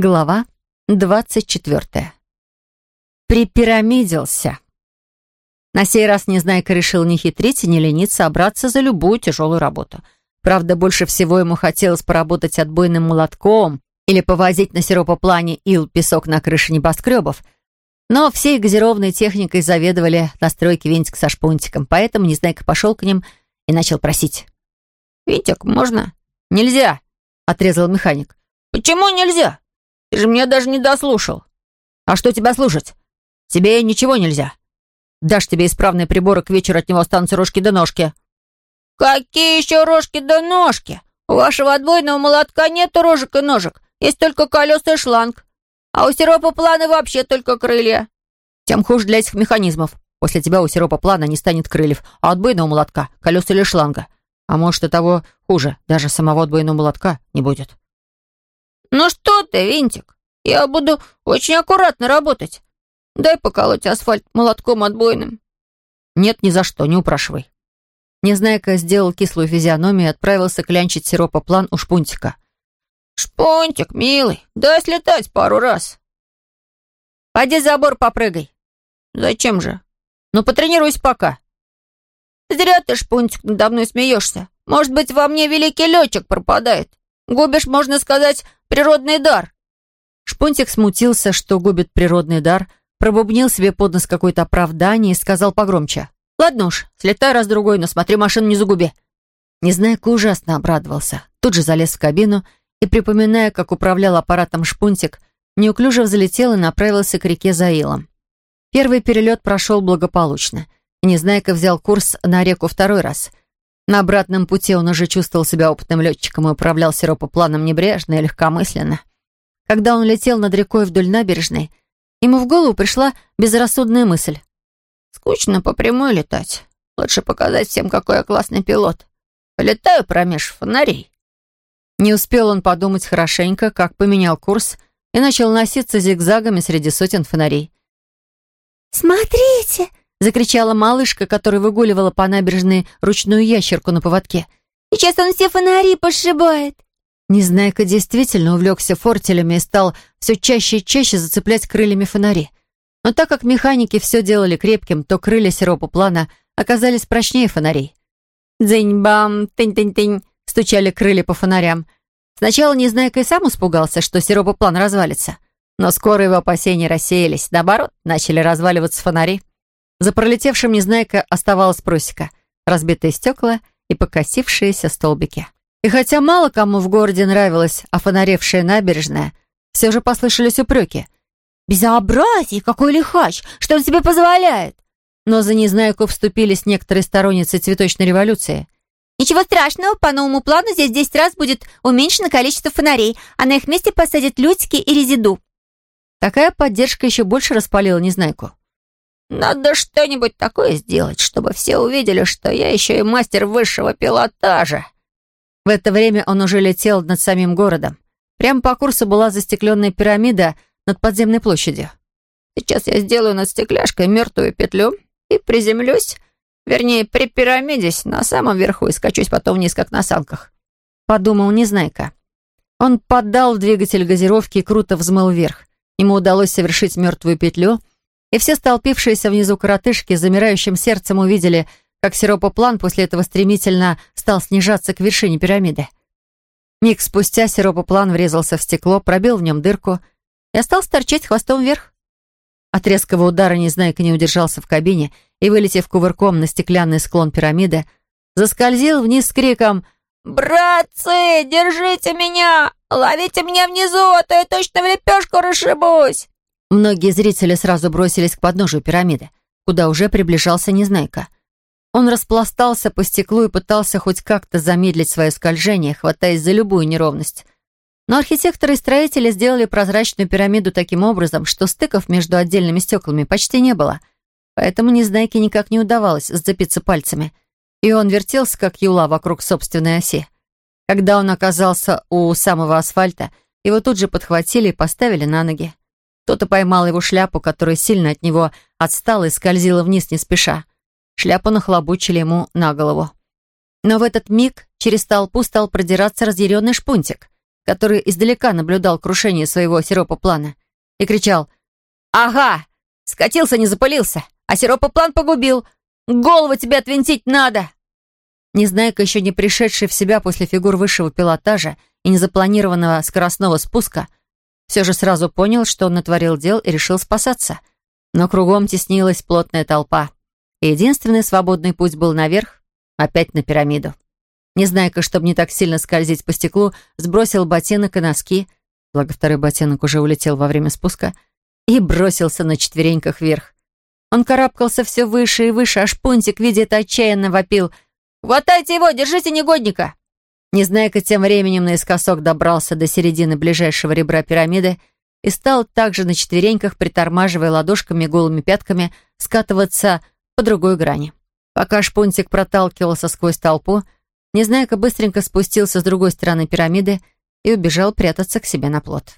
Глава двадцать четвертая. Припирамидился. На сей раз Незнайка решил не хитрить и не лениться, а браться за любую тяжелую работу. Правда, больше всего ему хотелось поработать отбойным молотком или повозить на сиропоплане ил-песок на крыше небоскребов. Но всей газированной техникой заведовали на стройке Винтик со Шпунтиком, поэтому Незнайка пошел к ним и начал просить. «Винтик, можно?» «Нельзя!» — отрезал механик. «Почему нельзя? Ты же меня даже не дослушал». «А что тебя слушать? Тебе ничего нельзя. Дашь тебе исправные приборы, к вечеру от него останутся рожки да ножки». «Какие еще рожки да ножки? У вашего отбойного молотка нет рожек и ножек, есть только колеса и шланг. А у сиропа плана вообще только крылья». «Тем хуже для этих механизмов. После тебя у сиропа плана не станет крыльев, а отбойного молотка — колеса или шланга. А может и того хуже, даже самого отбойного молотка не будет». «Ну что ты, Винтик, я буду очень аккуратно работать. Дай поколоть асфальт молотком отбойным». «Нет, ни за что, не упрашивай». Незнайка сделал кислую физиономию и отправился клянчить сиропа план у Шпунтика. «Шпунтик, милый, дай слетать пару раз». «Пойди забор попрыгай». «Зачем же?» «Ну, потренируйся пока». «Зря ты, Шпунтик, надо мной смеешься. Может быть, во мне великий летчик пропадает. Губишь, можно сказать, природный дар». Шпунтик смутился, что губит природный дар, пробубнил себе под нос какое-то оправдание и сказал погромче. «Ладно уж, слетай раз-другой, но смотри, машину не загуби». Незнайка ужасно обрадовался. Тут же залез в кабину и, припоминая, как управлял аппаратом Шпунтик, неуклюже взлетел и направился к реке Заилом. Первый перелет прошел благополучно, Незнайка взял курс на реку второй раз. На обратном пути он уже чувствовал себя опытным летчиком и управлял сиропопланом небрежно и легкомысленно. Когда он летел над рекой вдоль набережной, ему в голову пришла безрассудная мысль. «Скучно по прямой летать. Лучше показать всем, какой я классный пилот. Полетаю промеж фонарей». Не успел он подумать хорошенько, как поменял курс и начал носиться зигзагами среди сотен фонарей. «Смотрите!» — закричала малышка, которая выгуливала по набережной ручную ящерку на поводке. «Сейчас он все фонари пошибает!» Незнайка действительно увлекся фортелями и стал все чаще и чаще зацеплять крыльями фонари. Но так как механики все делали крепким, то крылья сиропоплана оказались прочнее фонарей. «Дзынь-бам, тынь-тынь-тынь!» стучали крылья по фонарям. Сначала Незнайка и сам испугался, что сиропоплан развалится. Но скоро его опасения рассеялись. Наоборот, начали разваливаться фонари. За пролетевшим Незнайка оставалась просека, разбитые стекла и покосившиеся столбики. И хотя мало кому в городе нравилась офонаревшая набережная, все же послышались упреки. «Безобразие! Какой лихач! Что он себе позволяет?» Но за Незнайку вступились некоторые сторонницы цветочной революции. «Ничего страшного, по новому плану здесь в 10 раз будет уменьшено количество фонарей, а на их месте посадят лютики и резиду». Такая поддержка еще больше распалила Незнайку. «Надо что-нибудь такое сделать, чтобы все увидели, что я еще и мастер высшего пилотажа». В это время он уже летел над самим городом. Прямо по курсу была застекленная пирамида над подземной площадью. «Сейчас я сделаю над стекляшкой мертвую петлю и приземлюсь, вернее, припирамидись на самом верху и скачусь потом вниз, как на санках», — подумал Незнайка. Он поддал в двигатель газировки и круто взмыл вверх. Ему удалось совершить мертвую петлю, и все столпившиеся внизу коротышки с замирающим сердцем увидели, как сиропоплан после этого стремительно стал снижаться к вершине пирамиды. Миг спустя сиропоплан врезался в стекло, пробил в нем дырку и остался торчать хвостом вверх. От резкого удара Незнайка не удержался в кабине и, вылетев кувырком на стеклянный склон пирамиды, заскользил вниз с криком «Братцы, держите меня! Ловите меня внизу, а то я точно в лепешку расшибусь!» Многие зрители сразу бросились к подножию пирамиды, куда уже приближался Незнайка. Он распластался по стеклу и пытался хоть как-то замедлить свое скольжение, хватаясь за любую неровность. Но архитекторы и строители сделали прозрачную пирамиду таким образом, что стыков между отдельными стеклами почти не было. Поэтому Незнайке никак не удавалось сцепиться пальцами. И он вертелся, как юла, вокруг собственной оси. Когда он оказался у самого асфальта, его тут же подхватили и поставили на ноги. Кто-то поймал его шляпу, которая сильно от него отстала и скользила вниз не спеша. Шляпу нахлобучили ему на голову. Но в этот миг через толпу стал продираться разъяренный шпунтик. который издалека наблюдал крушение своего сиропа-плана, и кричал «Ага! Скатился, не запылился, а сиропа-план погубил! Голову тебе отвинтить надо!» Незнайка, еще не пришедший в себя после фигур высшего пилотажа и незапланированного скоростного спуска, все же сразу понял, что он натворил дел и решил спасаться. Но кругом теснилась плотная толпа. И единственный свободный путь был наверх, опять на пирамиду. Незнайка, чтобы не так сильно скользить по стеклу, сбросил ботинок и носки, благо второй ботинок уже улетел во время спуска, и бросился на четвереньках вверх. Он карабкался все выше и выше, аж Пунтик, видя это, отчаянно вопил — «Хватайте его! Держите негодника!» Незнайка тем временем наискосок добрался до середины ближайшего ребра пирамиды и стал также на четвереньках, притормаживая ладошками и голыми пятками, скатываться по другой грани. Пока шпунтик проталкивался сквозь толпу, Незнайка быстренько спустился с другой стороны пирамиды и убежал прятаться к себе на плот.